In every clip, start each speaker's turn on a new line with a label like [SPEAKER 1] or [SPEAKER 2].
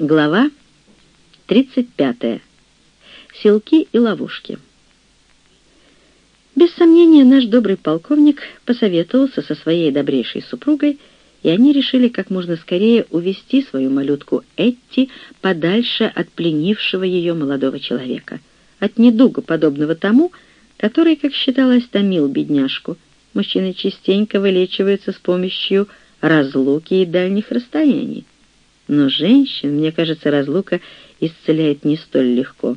[SPEAKER 1] Глава 35. Селки и ловушки. Без сомнения, наш добрый полковник посоветовался со своей добрейшей супругой, и они решили как можно скорее увести свою малютку Этти подальше от пленившего ее молодого человека, от недуга, подобного тому, который, как считалось, томил бедняжку. Мужчины частенько вылечиваются с помощью разлуки и дальних расстояний. Но женщин, мне кажется, разлука исцеляет не столь легко.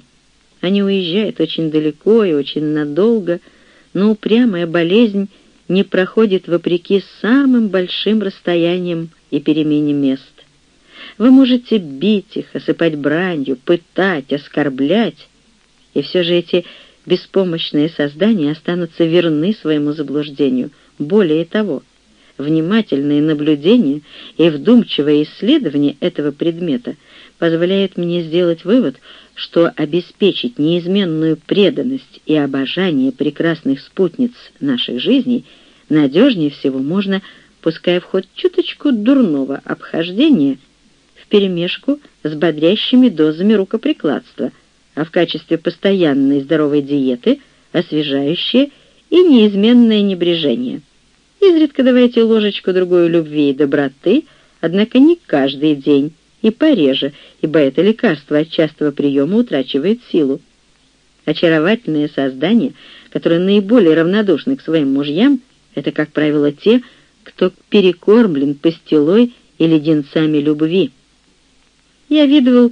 [SPEAKER 1] Они уезжают очень далеко и очень надолго, но упрямая болезнь не проходит вопреки самым большим расстояниям и перемене мест. Вы можете бить их, осыпать бранью, пытать, оскорблять, и все же эти беспомощные создания останутся верны своему заблуждению. Более того, Внимательное наблюдение и вдумчивое исследование этого предмета позволяет мне сделать вывод, что обеспечить неизменную преданность и обожание прекрасных спутниц наших жизней надежнее всего можно, пуская в ход чуточку дурного обхождения вперемешку с бодрящими дозами рукоприкладства, а в качестве постоянной здоровой диеты освежающее и неизменное небрежение. Изредка давайте ложечку-другую любви и доброты, однако не каждый день и пореже, ибо это лекарство от частого приема утрачивает силу. Очаровательные создания, которые наиболее равнодушны к своим мужьям, это, как правило, те, кто перекормлен пастилой и леденцами любви. Я видывал,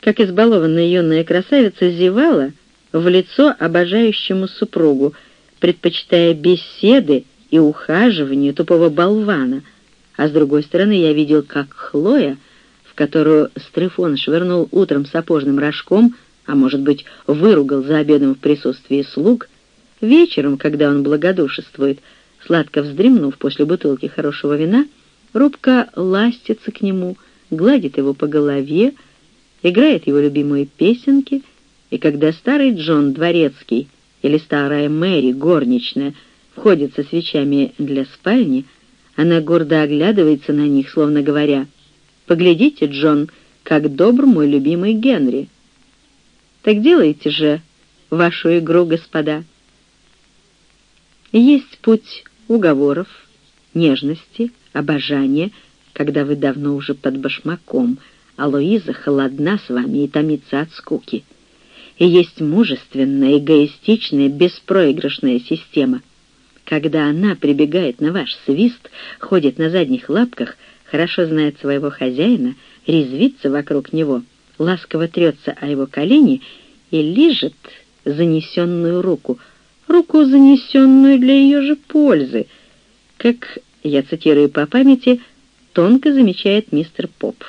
[SPEAKER 1] как избалованная юная красавица зевала в лицо обожающему супругу, предпочитая беседы и ухаживанию тупого болвана, а с другой стороны я видел, как Хлоя, в которую Стрефон швырнул утром сапожным рожком, а может быть, выругал за обедом в присутствии слуг, вечером, когда он благодушествует, сладко вздремнув после бутылки хорошего вина, робко ластится к нему, гладит его по голове, играет его любимые песенки, и когда старый Джон Дворецкий или старая Мэри горничная — входит со свечами для спальни, она гордо оглядывается на них, словно говоря, «Поглядите, Джон, как добр мой любимый Генри». Так делайте же вашу игру, господа. Есть путь уговоров, нежности, обожания, когда вы давно уже под башмаком, а Луиза холодна с вами и томится от скуки. И есть мужественная, эгоистичная, беспроигрышная система, когда она прибегает на ваш свист, ходит на задних лапках, хорошо знает своего хозяина, резвится вокруг него, ласково трется о его колени и лижет занесенную руку, руку, занесенную для ее же пользы, как, я цитирую по памяти, тонко замечает мистер Поп.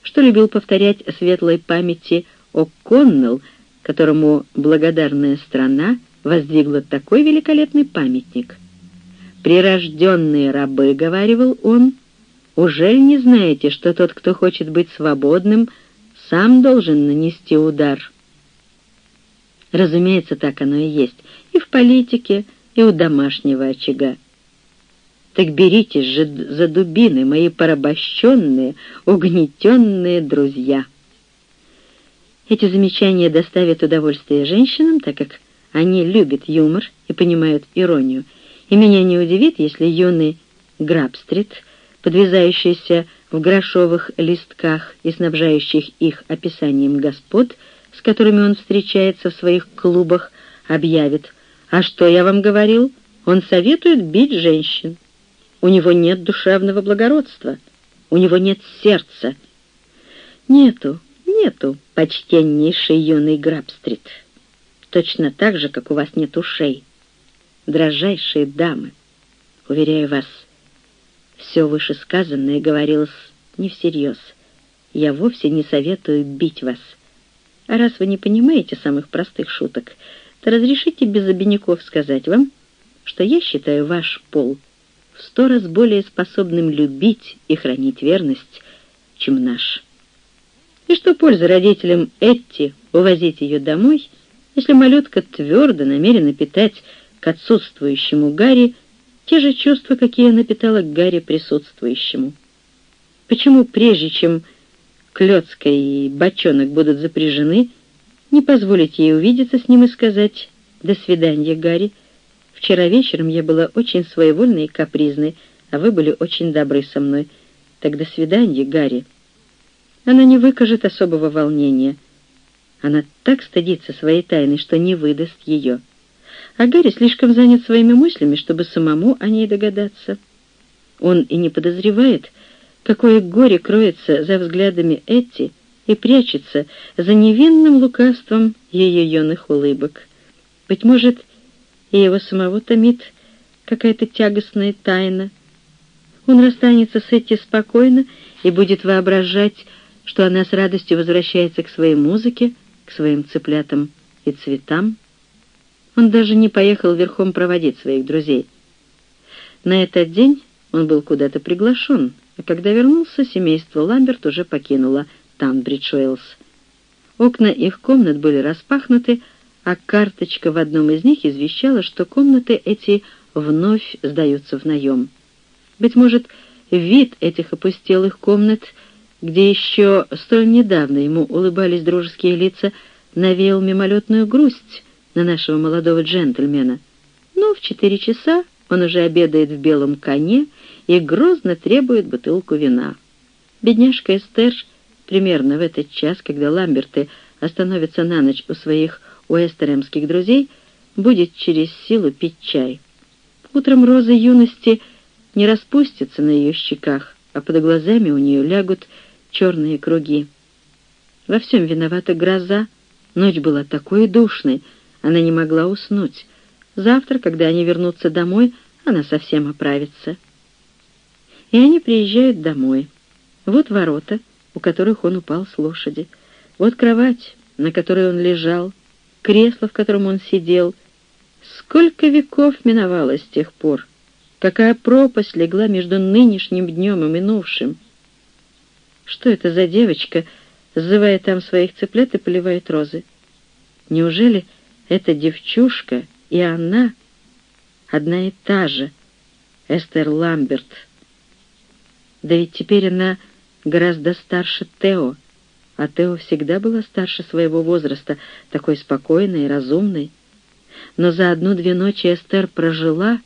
[SPEAKER 1] Что любил повторять светлой памяти О'Коннелл, которому благодарная страна воздвигла такой великолепный памятник. «Прирожденные рабы», — говаривал он, — «уже не знаете, что тот, кто хочет быть свободным, сам должен нанести удар?» Разумеется, так оно и есть и в политике, и у домашнего очага. Так беритесь же за дубины, мои порабощенные, угнетенные друзья. Эти замечания доставят удовольствие женщинам, так как они любят юмор и понимают иронию, и меня не удивит, если юный Грабстрит, подвязающийся в грошовых листках и снабжающих их описанием господ, с которыми он встречается в своих клубах, объявит «А что я вам говорил? Он советует бить женщин. У него нет душевного благородства, у него нет сердца». «Нету, нету, почтеннейший юный Грабстрит» точно так же, как у вас нет ушей. Дрожайшие дамы, уверяю вас, все вышесказанное говорилось не всерьез. Я вовсе не советую бить вас. А раз вы не понимаете самых простых шуток, то разрешите без обиняков сказать вам, что я считаю ваш пол в сто раз более способным любить и хранить верность, чем наш. И что польза родителям Этти увозить ее домой — если малютка твердо намерена питать к отсутствующему Гарри те же чувства, какие она питала к Гарри присутствующему. Почему прежде чем Клёцка и Бочонок будут запряжены, не позволить ей увидеться с ним и сказать «До свидания, Гарри. Вчера вечером я была очень своевольной и капризной, а вы были очень добры со мной. Так до свидания, Гарри». Она не выкажет особого волнения. Она так стыдится своей тайны, что не выдаст ее. А Гарри слишком занят своими мыслями, чтобы самому о ней догадаться. Он и не подозревает, какое горе кроется за взглядами Этти и прячется за невинным лукавством ее юных улыбок. Быть может, и его самого томит какая-то тягостная тайна. Он расстанется с Этти спокойно и будет воображать, что она с радостью возвращается к своей музыке, к своим цыплятам и цветам. Он даже не поехал верхом проводить своих друзей. На этот день он был куда-то приглашен, а когда вернулся, семейство Ламберт уже покинуло Танбридж-Уэллс. Окна их комнат были распахнуты, а карточка в одном из них извещала, что комнаты эти вновь сдаются в наем. Быть может, вид этих опустелых комнат — где еще столь недавно ему улыбались дружеские лица, навеял мимолетную грусть на нашего молодого джентльмена. Но в четыре часа он уже обедает в белом коне и грозно требует бутылку вина. Бедняжка Эстер примерно в этот час, когда Ламберты остановятся на ночь у своих уэстеремских друзей, будет через силу пить чай. Утром розы юности не распустятся на ее щеках, а под глазами у нее лягут черные круги. Во всем виновата гроза. Ночь была такой душной, она не могла уснуть. Завтра, когда они вернутся домой, она совсем оправится. И они приезжают домой. Вот ворота, у которых он упал с лошади. Вот кровать, на которой он лежал, кресло, в котором он сидел. Сколько веков миновало с тех пор! Какая пропасть легла между нынешним днем и минувшим! Что это за девочка, сзывая там своих цыплят и поливает розы? Неужели эта девчушка и она одна и та же, Эстер Ламберт? Да ведь теперь она гораздо старше Тео, а Тео всегда была старше своего возраста, такой спокойной и разумной. Но за одну-две ночи Эстер прожила,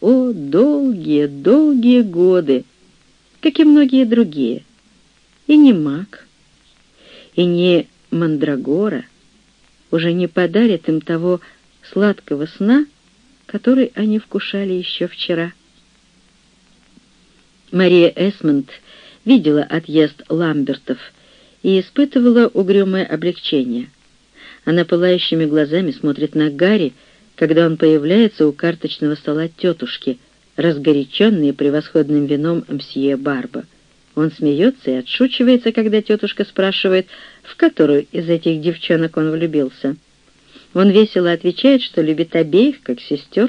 [SPEAKER 1] о, долгие-долгие годы, как и многие другие и не маг, и не мандрагора уже не подарит им того сладкого сна, который они вкушали еще вчера. Мария Эсмонд видела отъезд Ламбертов и испытывала угрюмое облегчение. Она пылающими глазами смотрит на Гарри, когда он появляется у карточного стола тетушки, разгоряченный превосходным вином мсье Барба. Он смеется и отшучивается, когда тетушка спрашивает, в которую из этих девчонок он влюбился. Он весело отвечает, что любит обеих, как сестер.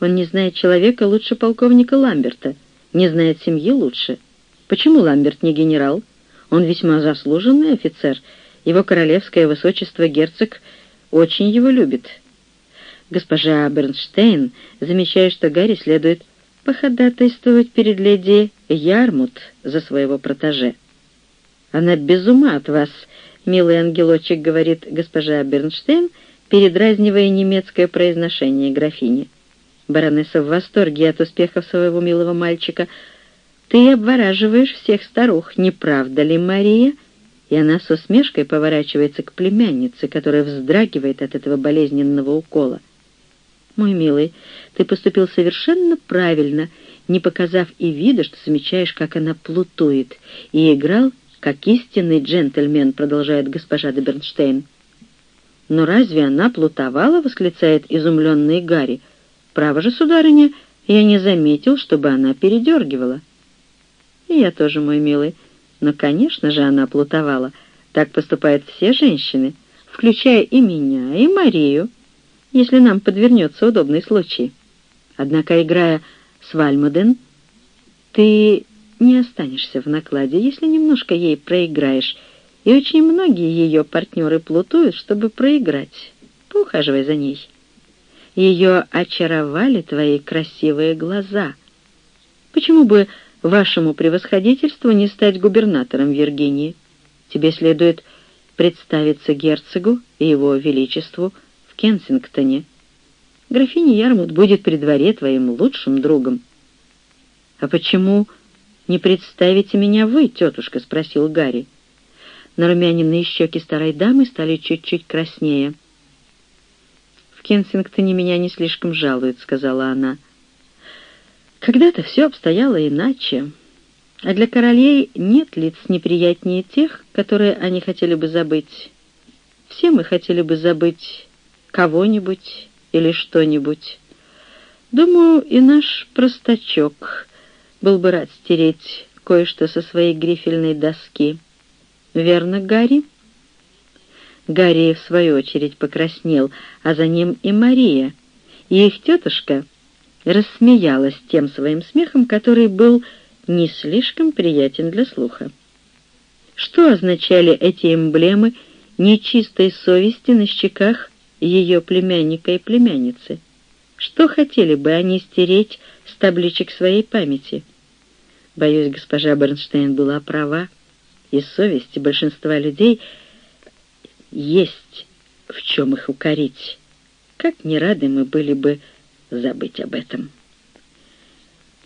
[SPEAKER 1] Он не знает человека лучше полковника Ламберта, не знает семьи лучше. Почему Ламберт не генерал? Он весьма заслуженный офицер. Его королевское высочество герцог очень его любит. Госпожа Бернштейн замечает, что Гарри следует походатайствовать перед леди Ярмут за своего протеже. «Она без ума от вас», — милый ангелочек, — говорит госпожа Бернштейн, передразнивая немецкое произношение графини. Баронесса в восторге от успехов своего милого мальчика. «Ты обвораживаешь всех старух, не правда ли, Мария?» И она с усмешкой поворачивается к племяннице, которая вздрагивает от этого болезненного укола. «Мой милый, ты поступил совершенно правильно, не показав и вида, что замечаешь, как она плутует, и играл, как истинный джентльмен», — продолжает госпожа де Бернштейн. «Но разве она плутовала?» — восклицает изумленный Гарри. «Право же, сударыня, я не заметил, чтобы она передергивала». «И я тоже, мой милый. Но, конечно же, она плутовала. Так поступают все женщины, включая и меня, и Марию» если нам подвернется удобный случай. Однако, играя с Вальмуден, ты не останешься в накладе, если немножко ей проиграешь, и очень многие ее партнеры плутуют, чтобы проиграть. Поухаживай за ней. Ее очаровали твои красивые глаза. Почему бы вашему превосходительству не стать губернатором Виргинии? Тебе следует представиться герцогу и его величеству в Кенсингтоне. Графиня Ярмут будет при дворе твоим лучшим другом». «А почему не представите меня вы, тетушка?» — спросил Гарри. Нарумяненные щеки старой дамы стали чуть-чуть краснее. «В Кенсингтоне меня не слишком жалуют», — сказала она. «Когда-то все обстояло иначе, а для королей нет лиц неприятнее тех, которые они хотели бы забыть. Все мы хотели бы забыть кого-нибудь или что-нибудь. Думаю, и наш простачок был бы рад стереть кое-что со своей грифельной доски. Верно, Гарри?» Гарри, в свою очередь, покраснел, а за ним и Мария. И их тетушка рассмеялась тем своим смехом, который был не слишком приятен для слуха. Что означали эти эмблемы нечистой совести на щеках ее племянника и племянницы? Что хотели бы они стереть с табличек своей памяти? Боюсь, госпожа Бернштейн была права, и совести большинства людей есть в чем их укорить. Как не рады мы были бы забыть об этом.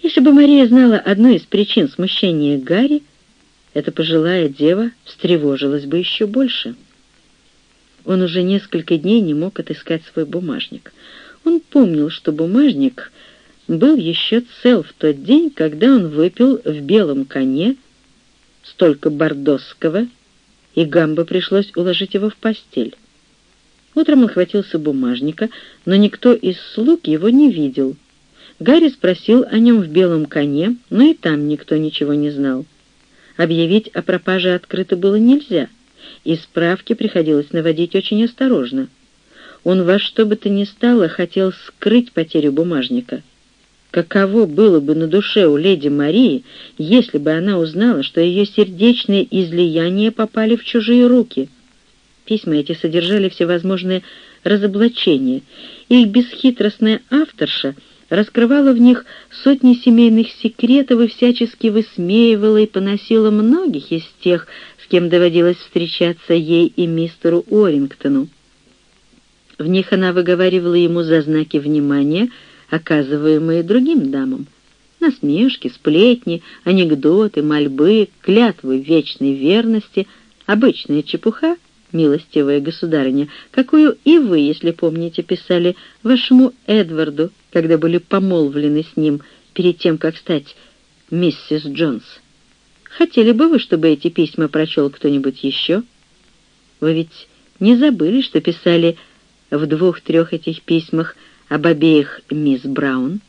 [SPEAKER 1] Если бы Мария знала одну из причин смущения Гарри, эта пожилая дева встревожилась бы еще больше. Он уже несколько дней не мог отыскать свой бумажник. Он помнил, что бумажник был еще цел в тот день, когда он выпил в белом коне столько бордосского, и Гамбо пришлось уложить его в постель. Утром он хватился бумажника, но никто из слуг его не видел — Гарри спросил о нем в белом коне, но и там никто ничего не знал. Объявить о пропаже открыто было нельзя, и справки приходилось наводить очень осторожно. Он во что бы то ни стало хотел скрыть потерю бумажника. Каково было бы на душе у леди Марии, если бы она узнала, что ее сердечные излияния попали в чужие руки? Письма эти содержали всевозможные разоблачения, их бесхитростная авторша — раскрывала в них сотни семейных секретов и всячески высмеивала и поносила многих из тех, кем доводилось встречаться ей и мистеру Орингтону. В них она выговаривала ему за знаки внимания, оказываемые другим дамам. Насмешки, сплетни, анекдоты, мольбы, клятвы вечной верности, обычная чепуха — милостивая государыня, какую и вы, если помните, писали вашему Эдварду, когда были помолвлены с ним перед тем, как стать миссис Джонс. Хотели бы вы, чтобы эти письма прочел кто-нибудь еще? Вы ведь не забыли, что писали в двух-трех этих письмах об обеих мисс Браун,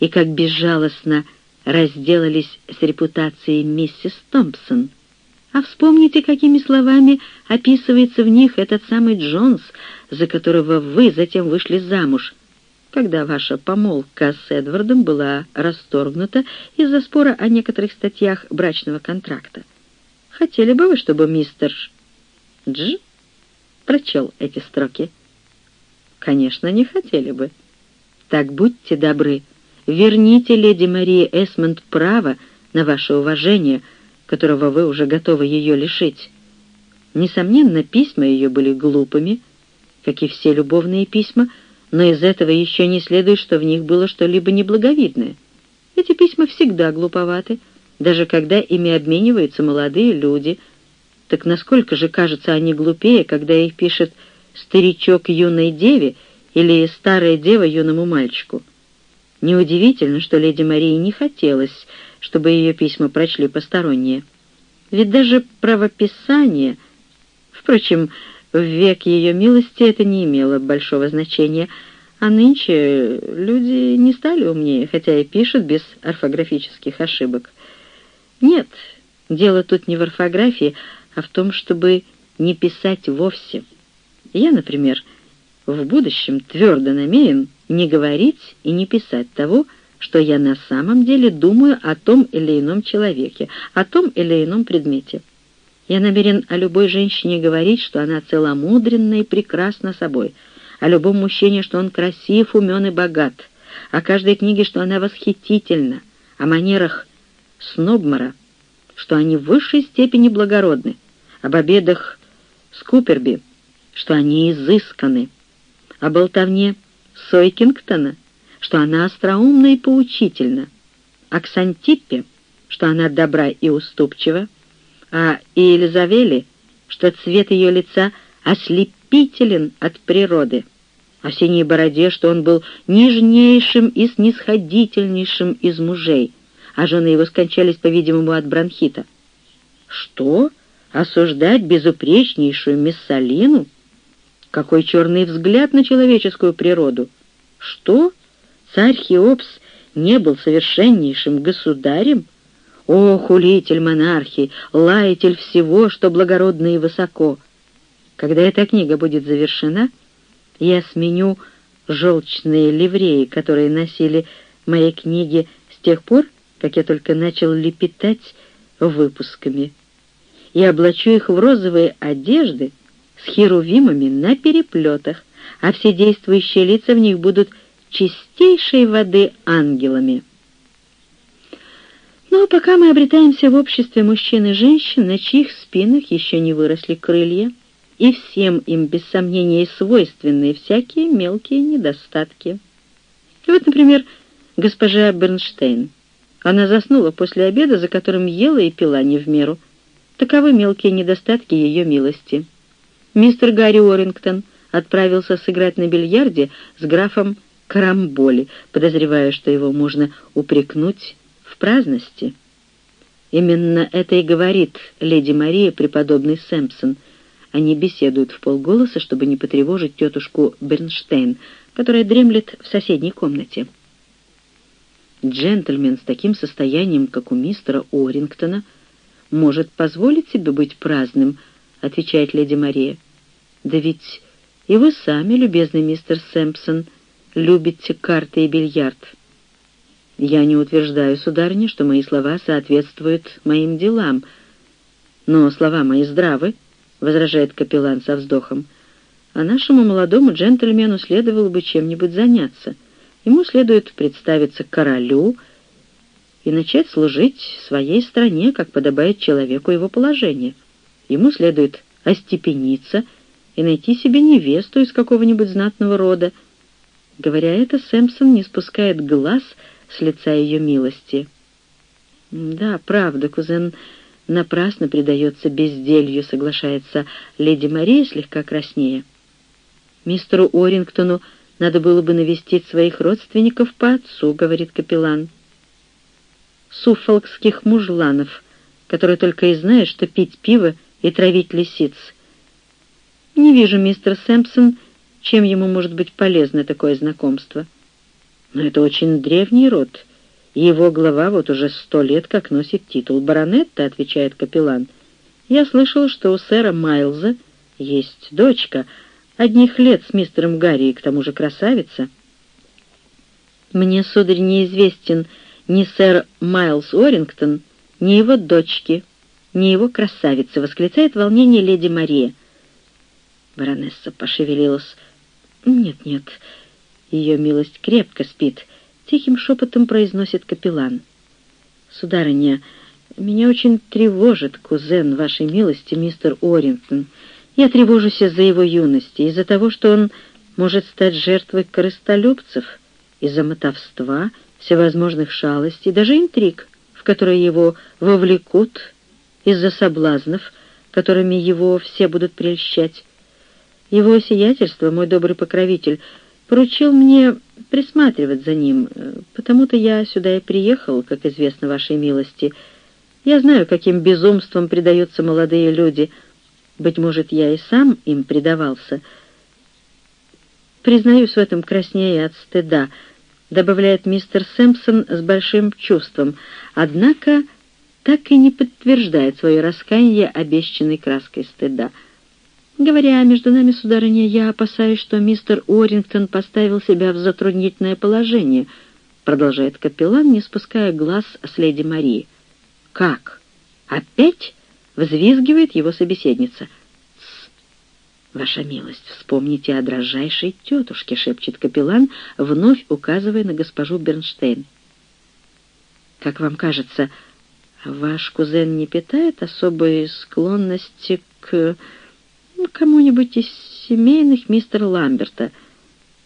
[SPEAKER 1] и как безжалостно разделались с репутацией миссис Томпсон — а вспомните, какими словами описывается в них этот самый Джонс, за которого вы затем вышли замуж, когда ваша помолвка с Эдвардом была расторгнута из-за спора о некоторых статьях брачного контракта. Хотели бы вы, чтобы мистер Дж прочел эти строки? Конечно, не хотели бы. Так будьте добры, верните леди Марии Эсмонд право на ваше уважение — которого вы уже готовы ее лишить. Несомненно, письма ее были глупыми, как и все любовные письма, но из этого еще не следует, что в них было что-либо неблаговидное. Эти письма всегда глуповаты, даже когда ими обмениваются молодые люди. Так насколько же кажутся они глупее, когда их пишет старичок юной деве или старая дева юному мальчику? Неудивительно, что леди Марии не хотелось чтобы ее письма прочли посторонние. Ведь даже правописание... Впрочем, в век ее милости это не имело большого значения, а нынче люди не стали умнее, хотя и пишут без орфографических ошибок. Нет, дело тут не в орфографии, а в том, чтобы не писать вовсе. Я, например, в будущем твердо намерен не говорить и не писать того, что я на самом деле думаю о том или ином человеке, о том или ином предмете. Я намерен о любой женщине говорить, что она целомудренна и прекрасна собой, о любом мужчине, что он красив, умен и богат, о каждой книге, что она восхитительна, о манерах Снобмара, что они в высшей степени благородны, об обедах Скуперби, что они изысканы, о болтовне Сойкингтона, что она остроумна и поучительна, о Ксантиппе, что она добра и уступчива, а Елизавеле, что цвет ее лица ослепителен от природы, о синей бороде, что он был нежнейшим и снисходительнейшим из мужей, а жены его скончались, по-видимому, от бронхита. Что? Осуждать безупречнейшую Мессалину? Какой черный взгляд на человеческую природу! Что? Царь Хеопс не был совершеннейшим государем? О, хулитель монархии, лаятель всего, что благородно и высоко! Когда эта книга будет завершена, я сменю желчные ливреи, которые носили мои книги с тех пор, как я только начал лепетать выпусками, и облачу их в розовые одежды с херувимами на переплетах, а все действующие лица в них будут чистейшей воды ангелами. Но пока мы обретаемся в обществе мужчин и женщин, на чьих спинах еще не выросли крылья, и всем им, без сомнения, свойственны всякие мелкие недостатки. Вот, например, госпожа Бернштейн. Она заснула после обеда, за которым ела и пила не в меру. Таковы мелкие недостатки ее милости. Мистер Гарри Уоррингтон отправился сыграть на бильярде с графом Карамболи, подозревая, что его можно упрекнуть праздности. Именно это и говорит леди Мария преподобный Сэмпсон — они беседуют в полголоса, чтобы не потревожить тетушку Бернштейн, которая дремлет в соседней комнате. Джентльмен с таким состоянием, как у мистера Орингтона, может позволить себе быть праздным, отвечает леди Мария. Да ведь и вы сами, любезный мистер Сэмпсон, любите карты и бильярд. Я не утверждаю, сударыня, что мои слова соответствуют моим делам, но слова мои здравы, — возражает капеллан со вздохом. «А нашему молодому джентльмену следовало бы чем-нибудь заняться. Ему следует представиться королю и начать служить своей стране, как подобает человеку его положения. Ему следует остепениться и найти себе невесту из какого-нибудь знатного рода. Говоря это, Сэмпсон не спускает глаз с лица ее милости. «Да, правда, кузен напрасно предается безделью, соглашается леди Мария слегка краснее. Мистеру Орингтону надо было бы навестить своих родственников по отцу, говорит капеллан. Суффолкских мужланов, которые только и знают, что пить пиво и травить лисиц. Не вижу, мистер Сэмпсон, чем ему может быть полезно такое знакомство. Но это очень древний род — его глава вот уже сто лет как носит титул баронетта, отвечает капеллан. Я слышал, что у сэра Майлза есть дочка, одних лет с мистером Гарри, и к тому же красавица. Мне, сударь, неизвестен ни сэр Майлз Орингтон, ни его дочки, ни его красавицы, восклицает волнение леди Мария. Баронесса пошевелилась. «Нет-нет, ее милость крепко спит», Тихим шепотом произносит капеллан. «Сударыня, меня очень тревожит кузен вашей милости, мистер Орингтон. Я тревожусь из-за его юности, из-за того, что он может стать жертвой корыстолюбцев, из-за мотовства, всевозможных шалостей, даже интриг, в которые его вовлекут, из-за соблазнов, которыми его все будут прельщать. Его сиятельство, мой добрый покровитель, поручил мне присматривать за ним, потому-то я сюда и приехал, как известно вашей милости. Я знаю, каким безумством предаются молодые люди. Быть может, я и сам им предавался. Признаюсь в этом краснее от стыда, добавляет мистер Сэмпсон с большим чувством, однако так и не подтверждает свое раскаяние обещанной краской стыда — Говоря между нами, сударыня, я опасаюсь, что мистер Уоррингтон поставил себя в затруднительное положение, продолжает капеллан, не спуская глаз с леди Марии. Как? Опять? Взвизгивает его собеседница. Тсс! Ваша милость, вспомните о дрожайшей тетушке, шепчет капеллан, вновь указывая на госпожу Бернштейн. Как вам кажется, ваш кузен не питает особой склонности к кому-нибудь из семейных мистера Ламберта,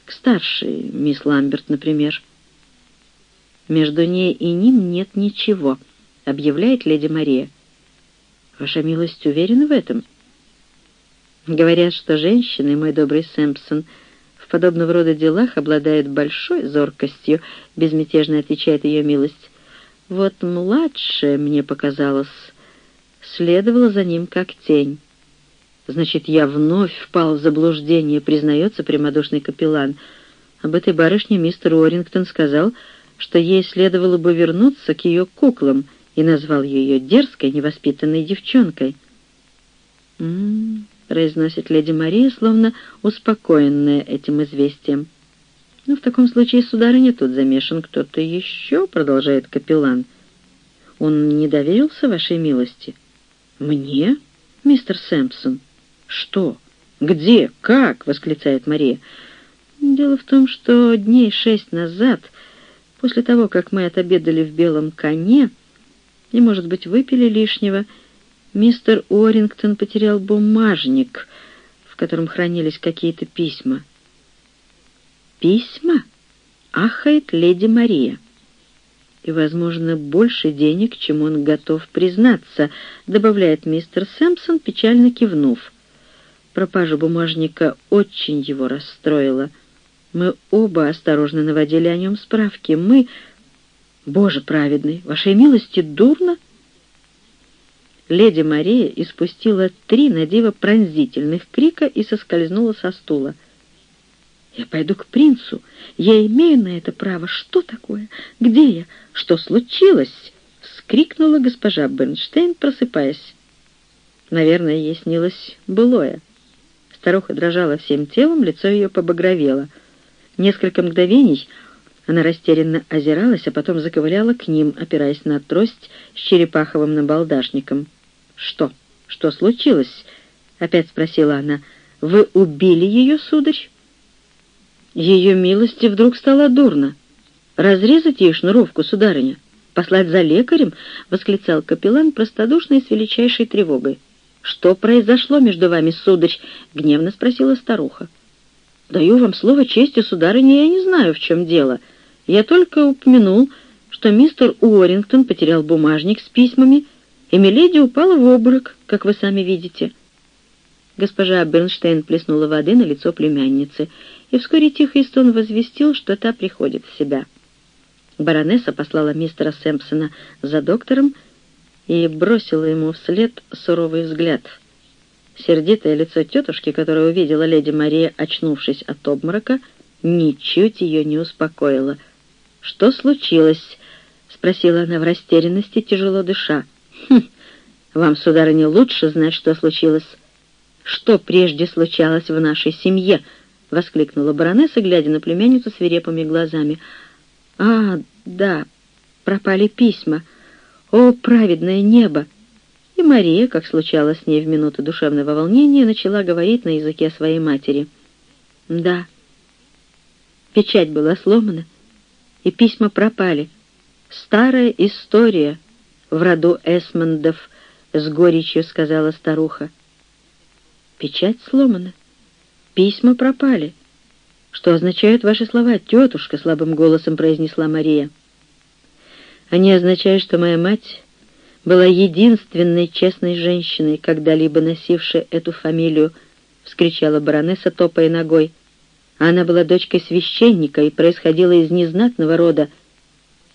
[SPEAKER 1] к старшей мисс Ламберт, например. Между ней и ним нет ничего, объявляет леди Мария. Ваша милость уверена в этом? Говорят, что женщины, мой добрый Сэмпсон, в подобного рода делах обладают большой зоркостью, безмятежно отвечает ее милость. Вот младшая, мне показалось, следовала за ним как тень. Значит, я вновь впал в заблуждение, признается прямодушный капеллан. Об этой барышне мистер Уоррингтон сказал, что ей следовало бы вернуться к ее куклам, и назвал ее дерзкой, невоспитанной девчонкой. «М-м-м», произносит леди Мария, словно успокоенная этим известием. «Ну, в таком случае, сударыня, тут замешан кто-то еще», — продолжает капеллан. «Он не доверился вашей милости?» «Мне, мистер Сэмпсон?» «Что? Где? Как?» — восклицает Мария. «Дело в том, что дней шесть назад, после того, как мы отобедали в белом коне и, может быть, выпили лишнего, мистер Уоррингтон потерял бумажник, в котором хранились какие-то письма». «Письма?» — ахает леди Мария. «И, возможно, больше денег, чем он готов признаться», — добавляет мистер Сэмпсон, печально кивнув. Пропажа бумажника очень его расстроила. Мы оба осторожно наводили о нем справки. Мы... Боже праведный, вашей милости дурно? Леди Мария испустила три надиво пронзительных крика и соскользнула со стула. «Я пойду к принцу. Я имею на это право. Что такое? Где я? Что случилось?» — вскрикнула госпожа Бернштейн, просыпаясь. Наверное, ей снилось былое. Старуха дрожала всем телом, лицо ее побагровело. Несколько мгновений она растерянно озиралась, а потом заковыляла к ним, опираясь на трость с черепаховым набалдашником. «Что? Что случилось?» — опять спросила она. «Вы убили ее, сударь?» Ее милости вдруг стало дурно. «Разрезать ей шнуровку, сударыня? Послать за лекарем?» — восклицал капеллан простодушно и с величайшей тревогой. «Что произошло между вами, сударь?» — гневно спросила старуха. «Даю вам слово чести, сударыня, я не знаю, в чем дело. Я только упомянул, что мистер Уоррингтон потерял бумажник с письмами, и Миледи упала в обморок, как вы сами видите». Госпожа Бернштейн плеснула воды на лицо племянницы, и вскоре тихий стон возвестил, что та приходит в себя. Баронесса послала мистера Сэмпсона за доктором и бросила ему вслед суровый взгляд. Сердитое лицо тетушки, которое увидела леди Мария, очнувшись от обморока, ничуть ее не успокоило. «Что случилось?» — спросила она в растерянности, тяжело дыша. «Хм, вам, сударыня, лучше знать, что случилось. Что прежде случалось в нашей семье?» — воскликнула баронесса, глядя на племянницу свирепыми глазами. «А, да, пропали письма. О, праведное небо!» И Мария, как случалось с ней в минуту душевного волнения, начала говорить на языке своей матери. «Да, печать была сломана, и письма пропали. Старая история в роду Эсмондов, — с горечью сказала старуха. Печать сломана, письма пропали. Что означают ваши слова, тетушка? — слабым голосом произнесла Мария. — они означают, что моя мать была единственной честной женщиной, когда-либо носившей эту фамилию, — вскричала баронесса, топая ногой. Она была дочкой священника и происходила из незнатного рода.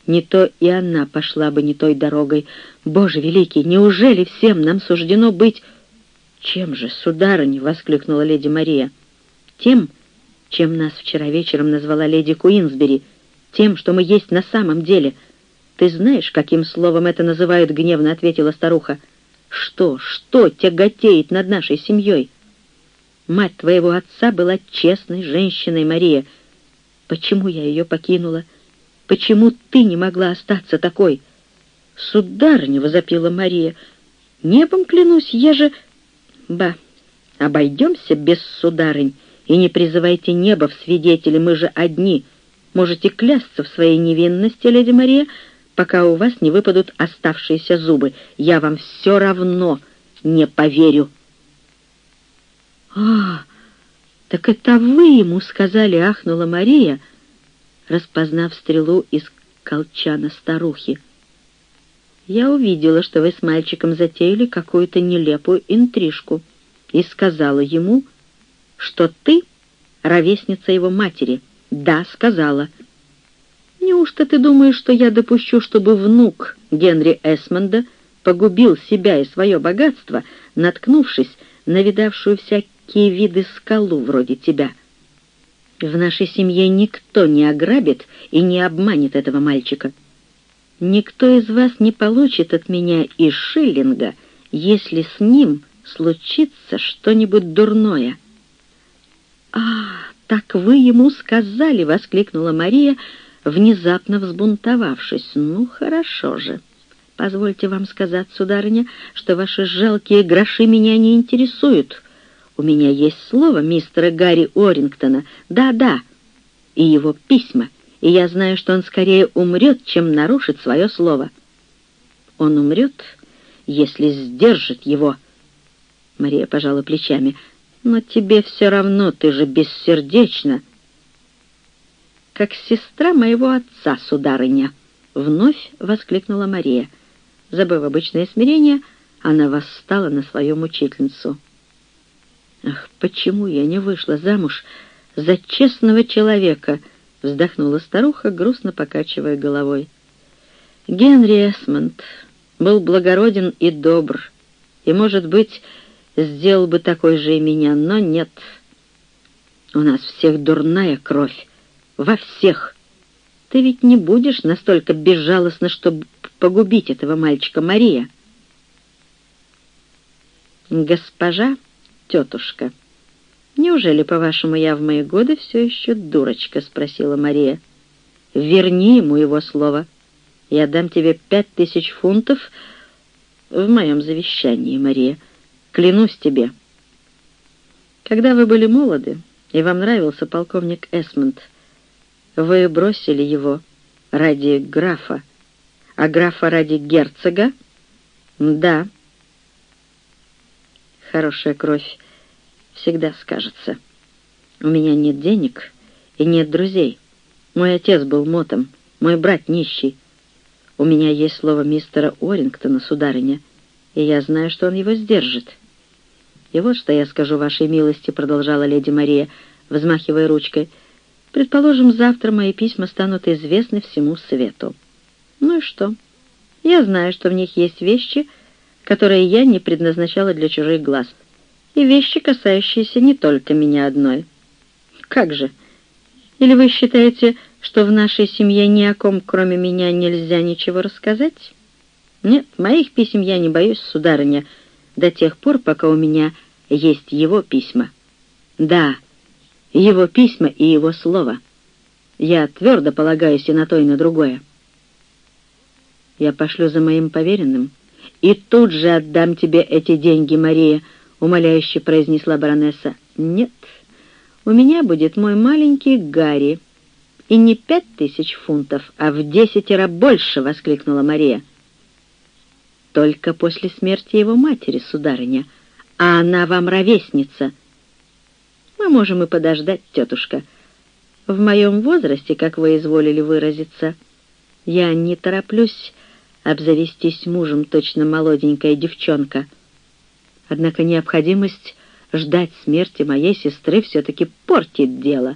[SPEAKER 1] Не то и она пошла бы не той дорогой. Боже великий, неужели всем нам суждено быть... «Чем же, сударыня?» — воскликнула леди Мария. «Тем, чем нас вчера вечером назвала леди Куинсбери, тем, что мы есть на самом деле — «Ты знаешь, каким словом это называют?» — гневно ответила старуха. «Что, что тяготеет над нашей семьей? Мать твоего отца была честной женщиной, Мария. Почему я ее покинула? Почему ты не могла остаться такой?» «Сударыня!» — возопила Мария. «Небом клянусь, я же...» «Ба, обойдемся без сударынь, и не призывайте небо в свидетели, мы же одни. Можете клясться в своей невинности, леди Мария, пока у вас не выпадут оставшиеся зубы. Я вам все равно не поверю». «А, так это вы ему сказали», — ахнула Мария, распознав стрелу из колчана старухи. «Я увидела, что вы с мальчиком затеяли какую-то нелепую интрижку, и сказала ему, что ты ровесница его матери. Да, сказала. Неужто ты думаешь, что я допущу, чтобы внук Генри Эсмонда погубил себя и свое богатство, наткнувшись на видавшую всякие виды скалу вроде тебя? В нашей семье никто не ограбит и не обманет этого мальчика. Никто из вас не получит от меня и шиллинга, если с ним случится что-нибудь дурное». «А, так вы ему сказали!» — воскликнула Мария, внезапно взбунтовавшись. «Ну, хорошо же. Позвольте вам сказать, сударыня, что ваши жалкие гроши меня не интересуют. У меня есть слово мистера Гарри Орингтона. Да-да, и его письма, и я знаю, что он скорее умрет, чем нарушит свое слово. Он умрет, если сдержит его». Мария пожала плечами. «Но тебе все равно, ты же бессердечна». «Как сестра моего отца, сударыня!» — вновь воскликнула Мария. Забыв обычное смирение, она восстала на свою мучительницу. «Ах, почему я не вышла замуж за честного человека?» — вздохнула старуха, грустно покачивая головой. Генри Эсмонд был благороден и добр, и, может быть, сделал бы такой же и меня, но нет. У нас всех дурная кровь, во всех. Ты ведь не будешь настолько безжалостна, чтобы погубить этого мальчика, Мария. Госпожа, тетушка, неужели, по-вашему, я в мои годы все еще дурочка? — спросила Мария. Верни ему его слово. Я дам тебе пять тысяч фунтов в моем завещании, Мария. Клянусь тебе. Когда вы были молоды, и вам нравился полковник Эсмонд, вы бросили его ради графа, а графа ради герцога? Да. Хорошая кровь всегда скажется. У меня нет денег и нет друзей. Мой отец был мотом, мой брат нищий. У меня есть слово мистера Орингтона, сударыня, и я знаю, что он его сдержит. «И вот что я скажу вашей милости», — продолжала леди Мария, взмахивая ручкой. «Предположим, завтра мои письма станут известны всему свету. Ну и что? Я знаю, что в них есть вещи, которые я не предназначала для чужих глаз, и вещи, касающиеся не только меня одной. Как же? Или вы считаете, что в нашей семье ни о ком, кроме меня, нельзя ничего рассказать? Нет, моих писем я не боюсь, сударыня, — до тех пор, пока у меня есть его письма. Да, его письма и его слово. Я твердо полагаюсь и на то, и на другое. Я пошлю за моим поверенным и тут же отдам тебе эти деньги, Мария, — умоляюще произнесла баронесса. Нет, у меня будет мой маленький Гарри. И не пять тысяч фунтов, а в десятеро больше, — воскликнула Мария только после смерти его матери, сударыня, а она вам ровесница. Мы можем и подождать, тетушка. В моем возрасте, как вы изволили выразиться, я не тороплюсь обзавестись мужем точно молоденькая девчонка. Однако необходимость ждать смерти моей сестры все-таки портит дело.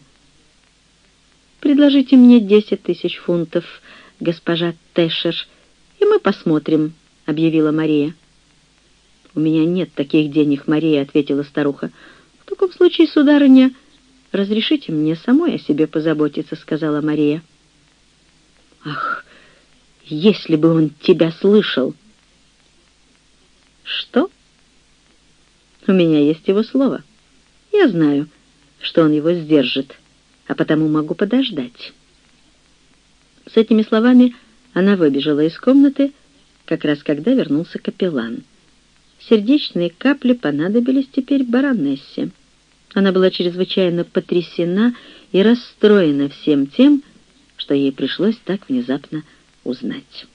[SPEAKER 1] Предложите мне десять тысяч фунтов, госпожа Тэшер, и мы посмотрим, — объявила Мария. «У меня нет таких денег, Мария», — ответила старуха. «В таком случае, сударыня, разрешите мне самой о себе позаботиться», — сказала Мария. «Ах, если бы он тебя слышал!» «Что?» «У меня есть его слово. Я знаю, что он его сдержит, а потому могу подождать». С этими словами она выбежала из комнаты, как раз когда вернулся капеллан. Сердечные капли понадобились теперь баронессе. Она была чрезвычайно потрясена и расстроена всем тем, что ей пришлось так внезапно узнать.